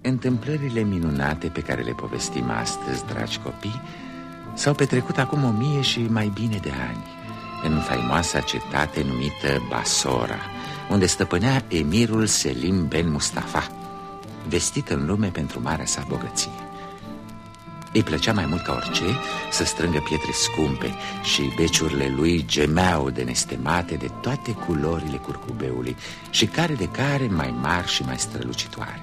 Întâmplările minunate pe care le povestim astăzi, dragi copii S-au petrecut acum o mie și mai bine de ani În faimoasa cetate numită Basora Unde stăpânea emirul Selim Ben Mustafa Vestit în lume pentru marea sa bogăție îi plăcea mai mult ca orice să strângă pietre scumpe și beciurile lui gemeau de nestemate de toate culorile curcubeului și care de care mai mari și mai strălucitoare.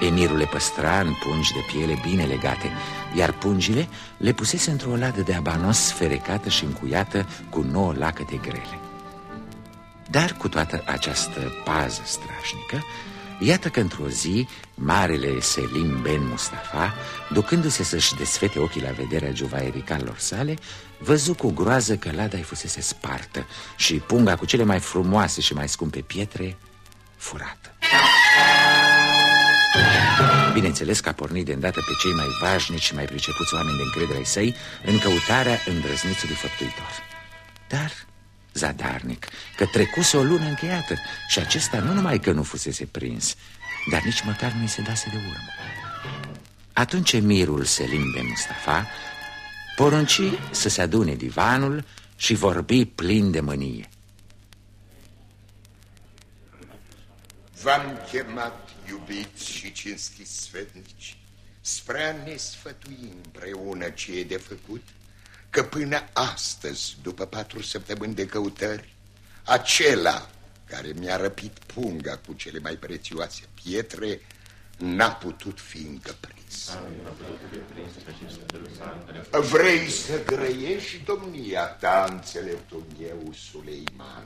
Emirul le păstra în pungi de piele bine legate, iar pungile le pusese într-o ladă de abanos ferecată și încuiată cu nouă lacăte grele. Dar cu toată această pază strașnică, Iată că într-o zi, marele Selim Ben Mustafa, ducându-se să-și desfete ochii la vederea juvaericalor sale, văzu cu groază că lada îi fusese spartă și punga cu cele mai frumoase și mai scumpe pietre furată. Bineînțeles că a pornit de îndată pe cei mai vașnici și mai pricepuți oameni de încredere ai săi în căutarea îndrăznițului făptuitor. Dar zadarnic Că trecuse o lună încheiată Și acesta nu numai că nu fusese prins Dar nici măcar nu-i se dase de urmă. Atunci emirul Selim de Mustafa Porunci să se adune divanul Și vorbi plin de mânie. V-am chemat, iubiți și cinstiți sfetnici Spre a ne sfătui împreună ce e de făcut că până astăzi, după patru săptămâni de căutări, acela care mi-a răpit punga cu cele mai prețioase pietre n-a putut fi încă prins. Vrei să grăiești domnia ta, înțeleptul meu, Suleiman?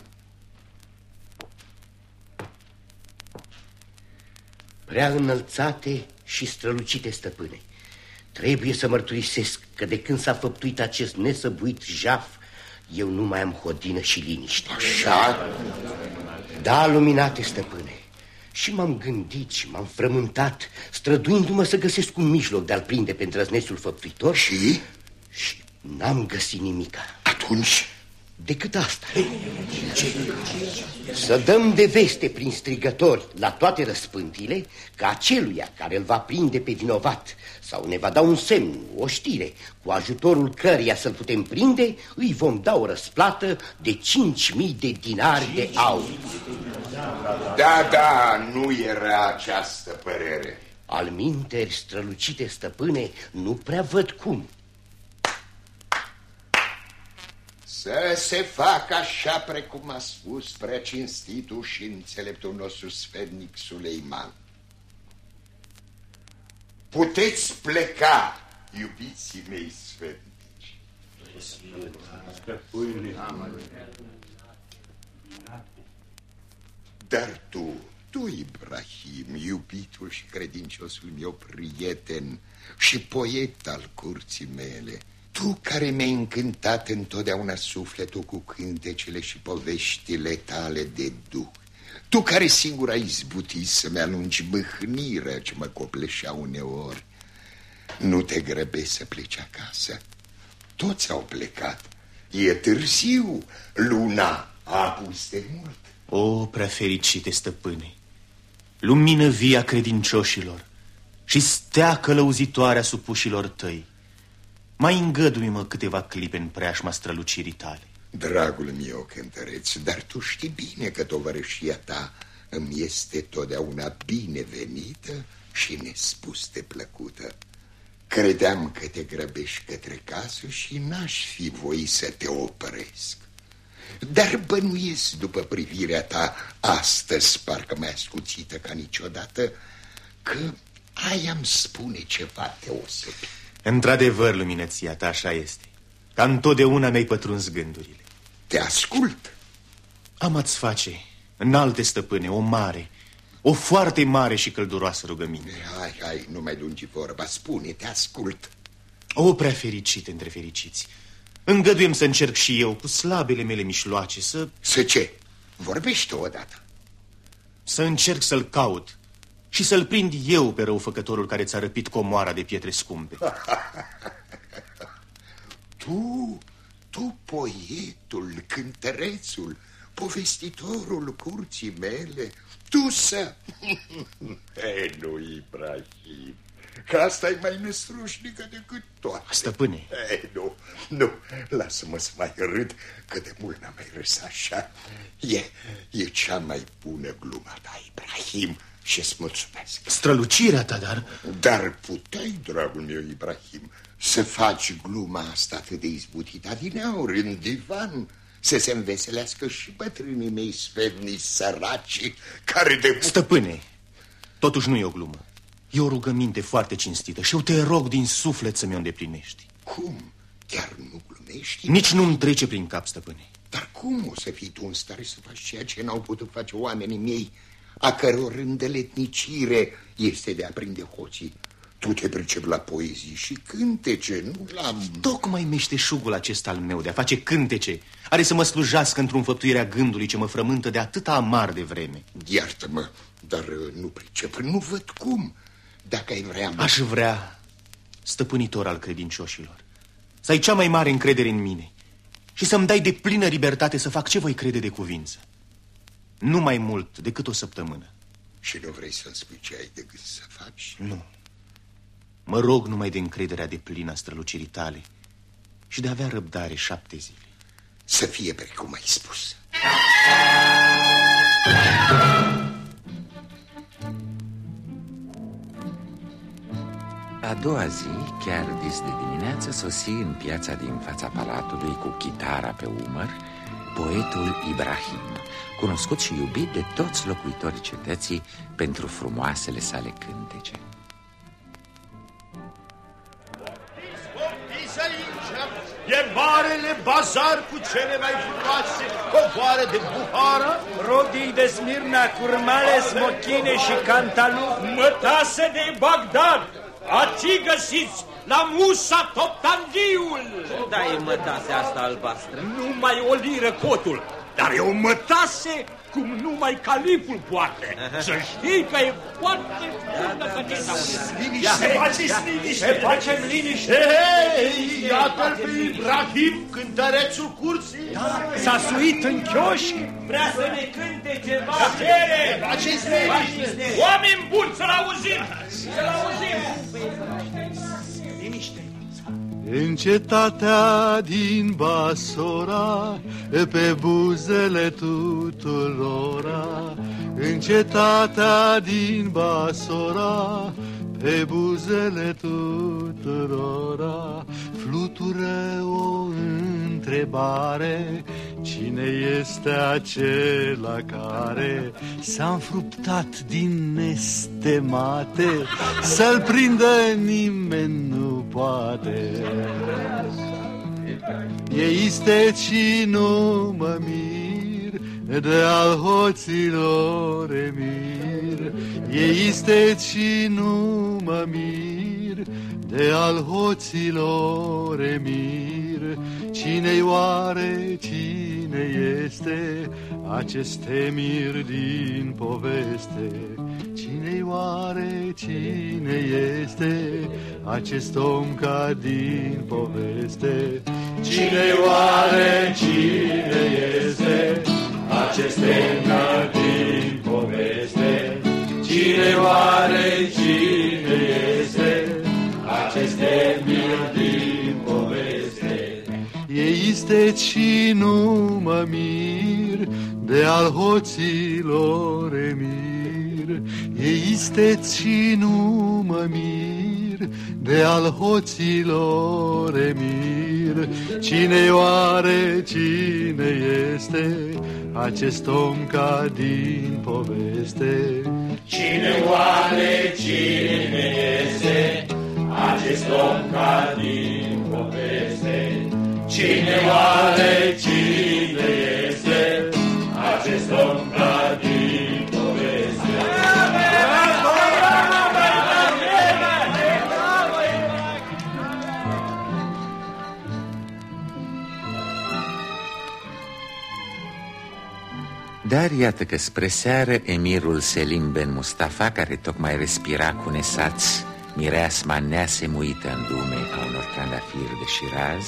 Prea înălțate și strălucite stăpâne, Trebuie să mărturisesc că de când s-a făptuit acest nesăbuit jaf, eu nu mai am hodină și liniște. Așa? Da, luminate, stăpâne. Și m-am gândit și m-am frământat, străduindu-mă să găsesc un mijloc de a-l prinde pe îndrăznețul făptuitor. Și? Și n-am găsit nimica. Atunci decât asta. Să dăm de veste prin strigători la toate răspântile că aceluia care îl va prinde pe vinovat sau ne va da un semn, o știre, cu ajutorul căreia să-l putem prinde, îi vom da o răsplată de 5.000 de dinari de aur. Da, da, nu era această părere. Al minteri strălucite stăpâne, nu prea văd cum. Să se facă așa precum a spus prea cinstitul și înțeleptul nostru sfednic Suleiman. Puteți pleca, iubiții mei sfednici. Dar tu, tu, Ibrahim, iubitul și credinciosul meu prieten și poet al curții mele, tu care mi-ai încântat întotdeauna sufletul cu cântecele și poveștile tale de duh, tu care singur ai izbutit să-mi alungi mâhniră ce mă copleșea uneori, nu te grăbești să pleci acasă. Toți au plecat. E târziu. Luna a apus de mult. O, prea fericite stăpâne, lumină via credincioșilor și stea călăuzitoarea supușilor tăi. Mai îngădui-mă câteva clipe în preajma strălucirii tale. Dragul meu cântăreț, dar tu știi bine că tovărășia ta îmi este totdeauna binevenită și nespus de plăcută. Credeam că te grăbești către casă și n-aș fi voi să te opresc. Dar bănuiesc după privirea ta astăzi, parcă mai ascuțită ca niciodată, că ai am spune ceva deosebit. Într-adevăr, luminăția ta așa este. Ca întotdeauna mi-ai pătruns gândurile. Te ascult. Am ați face, în alte stăpâne, o mare, o foarte mare și călduroasă rugăminte. Hai, hai, nu mai lungi vorba, spune, te ascult. O, prea fericit între fericiți. Îngăduiem să încerc și eu, cu slabele mele mișloace, să... Să ce? Vorbește odată. Să încerc să-l caut și să-l prind eu pe răufăcătorul care ți-a răpit comoara de pietre scumpe. tu, tu, poetul, cântărețul, povestitorul curții mele, tu să... Ei, nu, Ibrahim, că asta e mai năstrușnică decât toate. Stăpâne. Ei, nu, nu, lasă-mă să mai râd, că de mult n-am mai râs așa. E, e cea mai bună gluma ta, Ibrahim, și-ți mulțumesc. Strălucirea ta, dar... Dar puteai, dragul meu Ibrahim, să faci gluma asta atât de izbutită din aur în divan, să se înveselească și bătrânii mei sfetnici săraci, care de... Stăpâne, totuși nu e o glumă. E o rugăminte foarte cinstită și eu te rog din suflet să mi-o îndeplinești. Cum? Chiar nu glumești? Nici nu-mi trece prin cap, stăpâne. Dar cum o să fii tu în stare să faci ceea ce n-au putut face oamenii mei, a căror îndeletnicire este de a prinde hoții? Tu te pricep la poezii și cântece, nu la... Tocmai meșteșugul acesta al meu de a face cântece are să mă slujească într-un făptuirea gândului ce mă frământă de atâta amar de vreme. Iartă-mă, dar uh, nu pricep, nu văd cum. Dacă ai vrea... Mă... Aș vrea, stăpânitor al credincioșilor, să ai cea mai mare încredere în mine și să-mi dai de plină libertate să fac ce voi crede de cuvință. Nu mai mult decât o săptămână. Și nu vrei să-mi spui ce ai de gând să faci? Nu. Mă rog numai de încrederea de plină a strălucirii tale și de a avea răbdare șapte zile. Să fie precum ai spus. A doua zi, chiar dis de dimineață, sosi în piața din fața palatului cu chitara pe umăr poetul Ibrahim, cunoscut și iubit de toți locuitorii cetății pentru frumoasele sale cântece. E marele bazar cu cele mai frumoase covoare de buhară. Rodii de Smirna, curmale, smochine și cantalup. Mătase de Bagdad. Ați găsiți la Musa Toptandiul Da, e mătase asta albastră Numai o liră cotul Dar e o mătase cum numai calipul poate. Să știi că e foarte bună da, da, da. Liniște, se faceți liniște. Se facem liniște. Hei, iată-l pe Ibrahim, cântărețul curții. Da, s-a suit în chioșc. Vrea să ne cânte ceva. Cere, faceți liniște. Oameni buni, să-l auzim. Să-l auzim. Liniște. În cetatea din Basora, pe buzele tuturora, în cetatea din Basora, pe buzele tuturora, flutură o întrebare, cine este acela care s-a înfruptat din nestemate, să-l prindă nimeni nu poate. E isteci nu mă mir, de al hoților emir. E isteci nu mă mir, de al hoților emir. Cine-i oare, cine este acest emir din poveste? Cine-i oare, cine este acest om ca din poveste? Cine-i oare, cine este acest om ca din poveste? Cine-i oare, cine este acest emir din poveste? E este și nu mă mir de al hoților emir. E isteți și nu mă mir de al hoților emir. Cine oare, cine este acest om ca din poveste? Cine oare, cine este acest om ca din poveste? Cine oare, cine este acest om ca Dar iată că spre seară emirul Selim Ben Mustafa, care tocmai respira cu nesați mireasma neasemuită în lume a unor trandafiri de șiraz,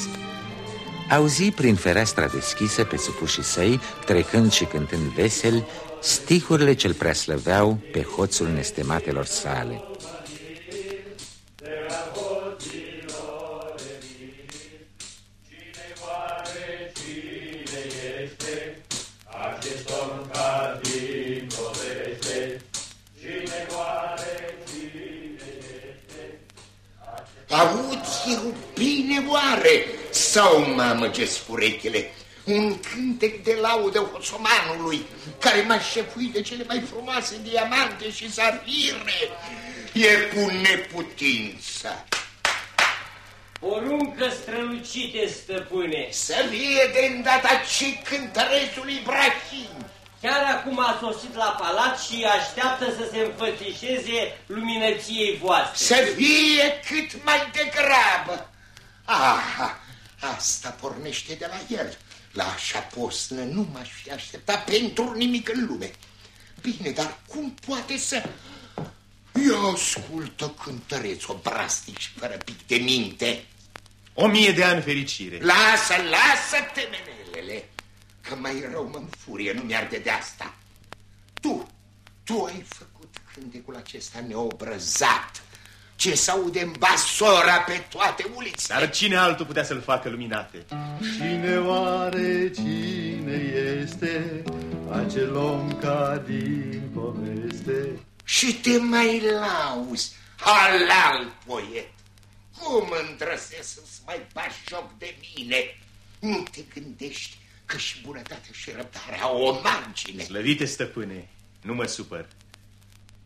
auzi prin fereastra deschisă pe supușii săi, trecând și cântând vesel, stihurile ce-l preaslăveau pe hoțul nestematelor sale. Sau mamă ce urechile? Un cântec de laudă hosomanului care m-a șefuit de cele mai frumoase diamante și safire. E cu neputință. Poruncă strălucite, stăpâne. Să fie de îndată ce cântărețul Ibrahim. Chiar acum a sosit la palat și așteaptă să se înfățișeze luminăției voastre. Să fie cât mai degrabă. Aha, asta pornește de la el. La așa posnă nu m-aș fi așteptat pentru nimic în lume. Bine, dar cum poate să... Ia ascultă cântăreț brastic și fără pic de minte. O mie de ani fericire. Lasă, lasă temenelele, că mai rău mă furie, nu mi-arde de asta. Tu, tu ai făcut cântecul acesta neobrăzat, ce se aude în basora pe toate ulițele. Dar cine altul putea să-l facă luminate? Cine oare cine este acel om ca din poveste? Și te mai lauzi, halal poet. Cum îndrăsesc să-ți mai bași joc de mine? Nu te gândești că și bunătatea și răbdarea o margine. Slăvite, stăpâne, nu mă supăr.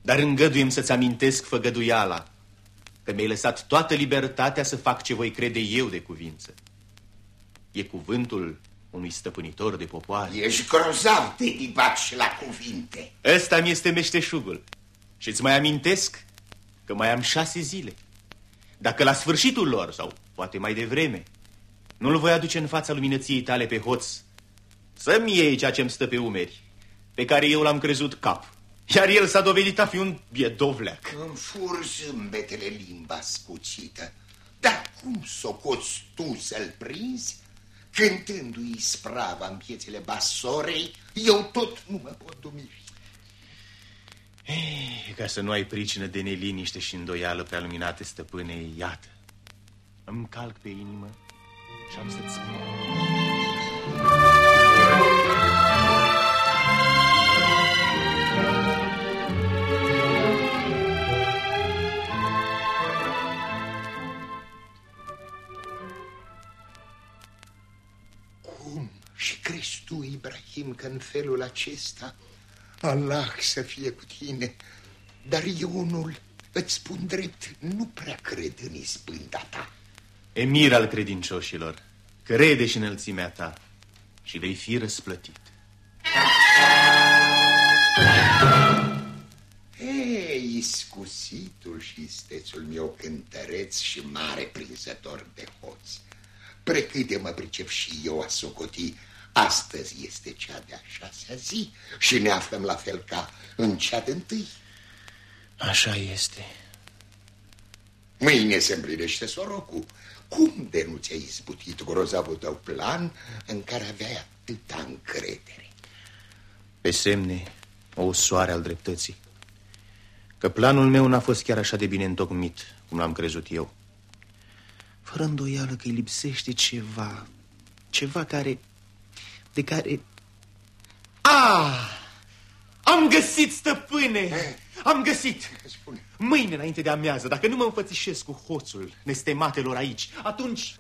Dar îngăduiem să-ți amintesc făgăduiala, că mi-ai lăsat toată libertatea să fac ce voi crede eu de cuvință. E cuvântul unui stăpânitor de popoare. Ești grozav de dibat și la cuvinte. Ăsta mi este meșteșugul. Și îți mai amintesc că mai am șase zile. Dacă la sfârșitul lor, sau poate mai devreme, nu-l voi aduce în fața luminăției tale pe hoț, să-mi iei ceea ce-mi stă pe umeri, pe care eu l-am crezut cap. Iar el s-a dovedit a fi un biedovleac. Îmi fur zâmbetele limba scucită. Dar cum socoți tu să-l prinzi? Cântându-i sprava în piețele basorei, eu tot nu mă pot dumiri. Ei, ca să nu ai pricină de neliniște și îndoială prea luminate, stăpâne, iată. Îmi calc pe inimă și am să-ți spun. Că în felul acesta Allah să fie cu tine, dar eu unul, îți spun drept, nu prea cred în izbânda ta. Emir al credincioșilor, crede și înălțimea ta și vei fi răsplătit. Ei, iscusitul și istețul meu cântăreț și mare prinzător de hoț. Precât de mă pricep și eu a socoti Astăzi este cea de-a șasea zi și ne aflăm la fel ca în cea de întâi. Așa este. Mâine se împlinește sorocul. Cum de nu ți-ai izbutit grozavul tău plan în care aveai atâta încredere? Pe semne, o soare al dreptății. Că planul meu n-a fost chiar așa de bine întocmit, cum l-am crezut eu. Fără îndoială că îi lipsește ceva, ceva care de care... Ah! Am găsit, stăpâne! Eh. Am găsit! Spune. Mâine, înainte de amiază, dacă nu mă înfățișez cu hoțul nestematelor aici, atunci...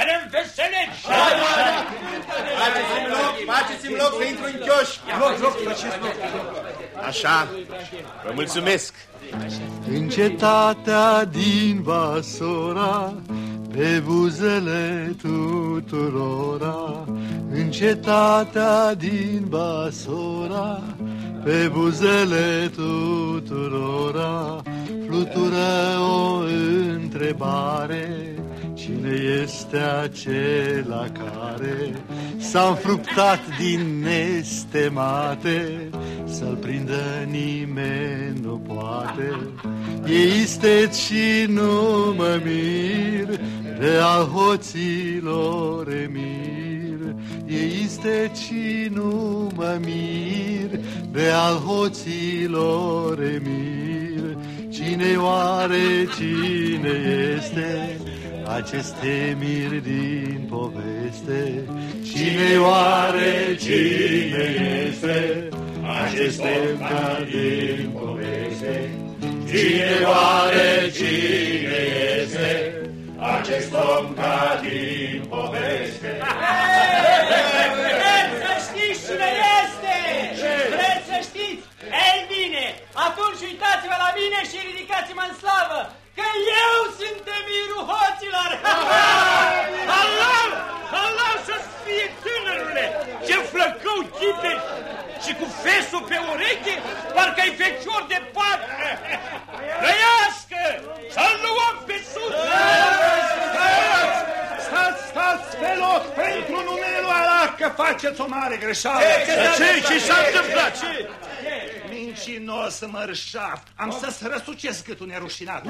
că ne înveselești. Faceți-mi loc, faceți-mi loc să intru în chioș. Loc, loc, faceți loc. Așa, vă mulțumesc. În cetatea din Basora, pe buzele tuturora, în cetatea din Basora, pe buzele tuturora, flutură o întrebare, Cine este acela care s-a înfruptat din nestemate, Să-l prindă nimeni nu poate. E istet și nu mă mir, de al hoților emir. E istet și nu mă mir, de al hoților emir. Cine oare cine este? Acest emir din poveste. Cine oare cine este acest emir din poveste? Cine oare cine este acest om ca din poveste? Vreți să știți cine este? Vreți să știți? Ei bine, atunci uitați-vă la mine și ridicați-mă în slavă! Că eu sunt emirul hoților! Allah! Allah să-ți fie tânărule! Ce flăcău chipești! Și cu fesul pe ureche, parcă-i fecior de pat! Trăiască! Să-l luăm pe sus! Stați, stați pe loc pentru numele lui Allah că faceți o mare greșeală! Ce? Ce s-a întâmplat? Ce? Mincinos mărșaf. Am să-ți răsucesc gâtul nerușinat.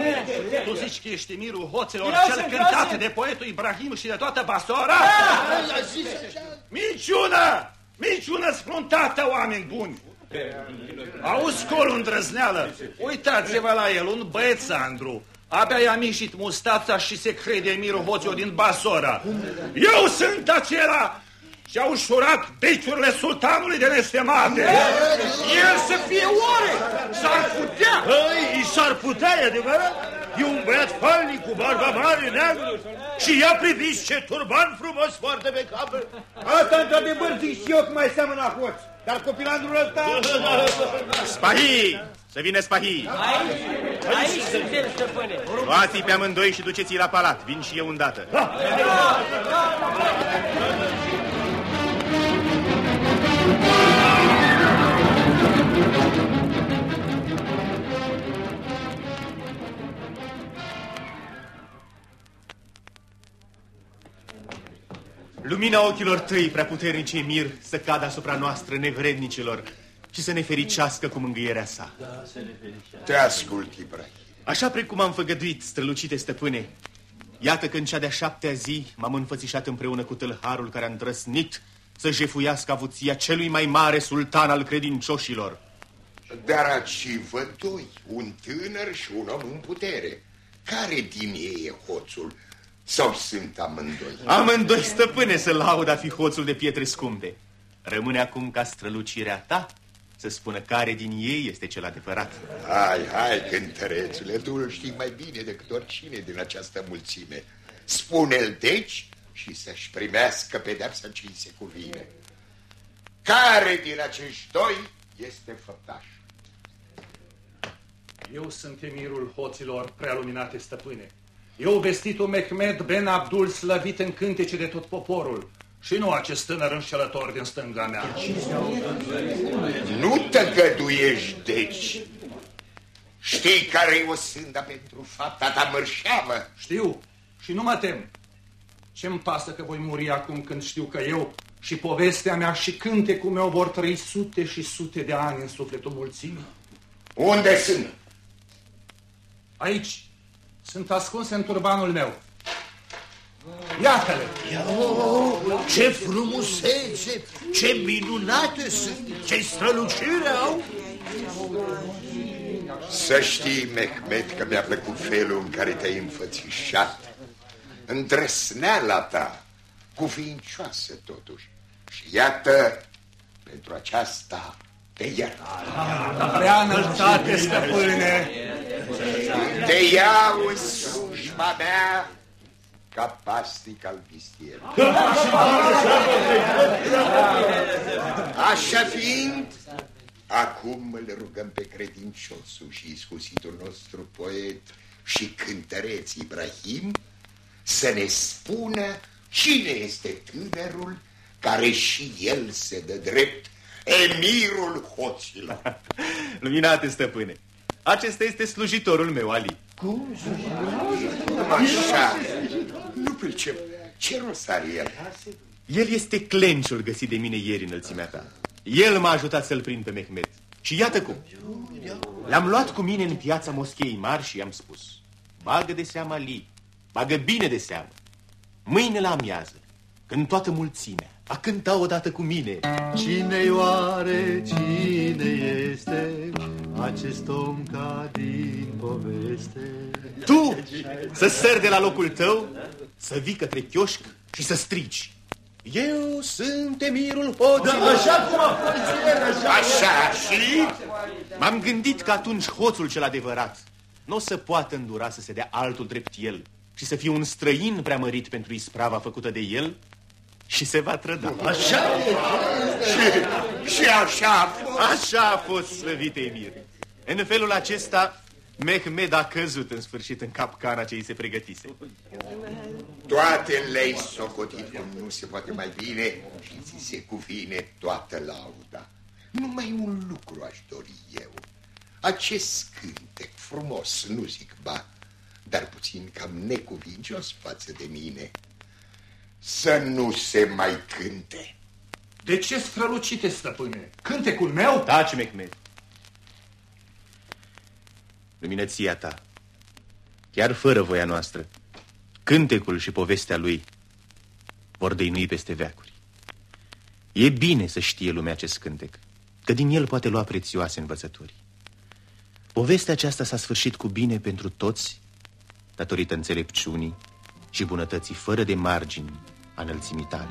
Tu zici că ești mirul hoților, cel cântat de poetul Ibrahim și de toată Basora? Minciună! Minciună spruntată, oameni buni! Auzi colul îndrăzneală, uitați-vă la el, un băiețandru. Abia i-a mișit mustața și se crede mirul hoților din Basora. Eu sunt acela și-a ușurat beciurile sultanului de nestemate. El să fie oare? S-ar putea? Păi, s-ar putea, e adevărat? E un băiat falnic cu barba mare, neagră. Și ia priviți ce turban frumos foarte pe cap. Asta, într-adevăr, zic și eu că mai seamănă a hoț. Dar copilandrul ăsta... Spahi! Să vină Spahi! Aici, aici suntem, stăpâne. Luați-i pe amândoi și duceți-i la palat. Vin și eu îndată. Lumina ochilor tăi, preaputernice Emir, să cadă asupra noastră nevrednicilor și să ne fericească cu mângâierea sa. Te ascult, Ibrahim. Așa precum am făgăduit, strălucite stăpâne, iată că în cea de-a șaptea zi m-am înfățișat împreună cu tâlharul care a îndrăsnit să jefuiască avuția celui mai mare sultan al credincioșilor. Dar aci vă doi, un tânăr și un om în putere. Care din ei e hoțul? Sau sunt amândoi? Amândoi stăpâne să laud a fi hoțul de pietre scumpe. Rămâne acum ca strălucirea ta să spună care din ei este cel adevărat. Hai, hai, cântărețule, tu îl știi mai bine decât oricine din această mulțime. Spune-l deci și să-și primească pedepsa ce îi se cuvine. Care din acești doi este făptaș? Eu sunt emirul hoților prealuminate stăpâne. Eu vestitul Mehmed Ben Abdul slăvit în cântece de tot poporul. Și nu acest tânăr înșelător din stânga mea. Nu tăgăduiești, deci. Știi care e o sânda pentru fapta ta mărșeavă? Știu și nu mă tem. Ce-mi pasă că voi muri acum când știu că eu și povestea mea și cântecul meu vor trăi sute și sute de ani în sufletul mulțimii? Unde sunt? Aici. Sunt ascunse în turbanul meu. Iată-le! Ce frumusețe, ce minunate sunt, ce strălucire au! Să știi, Mehmet, că mi-a plăcut felul în care te-ai înfățișat. Îndrăsneala ta, cuvincioasă totuși. Și iată, pentru aceasta te iert. Prea înălțate, stăpâne! Te iau în slujba mea ca pastic al vistier. Așa fiind, acum îl rugăm pe credinciosul și iscusitul nostru poet și cântăreț Ibrahim să ne spună cine este tânărul care și el se dă drept emirul hoților. Luminate, stăpâne, acesta este slujitorul meu, Ali. Cum? Așa. Nu pricep. Ce rost are el? El este clenciul găsit de mine ieri înălțimea ta. El m-a ajutat să-l prind pe Mehmet. Și iată cum. L-am luat cu mine în piața moscheii mari și i-am spus. Bagă de seama, Ali, bagă bine de seamă. Mâine la amiază, când toată mulțimea a cânta odată cu mine. Cine oare, cine este acest om ca din poveste? Tu să sări de la locul tău, să vii către chioșc și să strici. Eu sunt emirul hoților. Da, așa cum a fost el, așa. Așa și? M-am gândit că atunci hoțul cel adevărat nu o să poată îndura să se dea altul drept el și să fie un străin preamărit pentru isprava făcută de el și se va trăda. Așa și, și așa a fost. Așa a fost, slăvite Emir. În felul acesta, Mehmed a căzut în sfârșit în capcana ce îi se pregătise. Toate le-ai socotit cum nu se poate mai bine și ți se cuvine toată lauda. Numai un lucru aș dori eu. Acest cântec frumos, nu zic ba, dar puțin cam necuvincios față de mine, să nu se mai cânte. De ce strălucite, stăpâne? Cântecul meu? Taci, Mehmed. Luminăția ta, chiar fără voia noastră, cântecul și povestea lui vor dăinui peste veacuri. E bine să știe lumea acest cântec, că din el poate lua prețioase învățături. Povestea aceasta s-a sfârșit cu bine pentru toți, datorită înțelepciunii și bunătății fără de margini a înălțimii tale.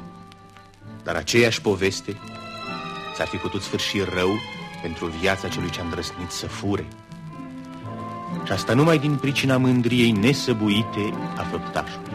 Dar aceeași poveste s-ar fi putut sfârși rău pentru viața celui ce a îndrăsnit să fure. Și asta numai din pricina mândriei nesăbuite a făptașului.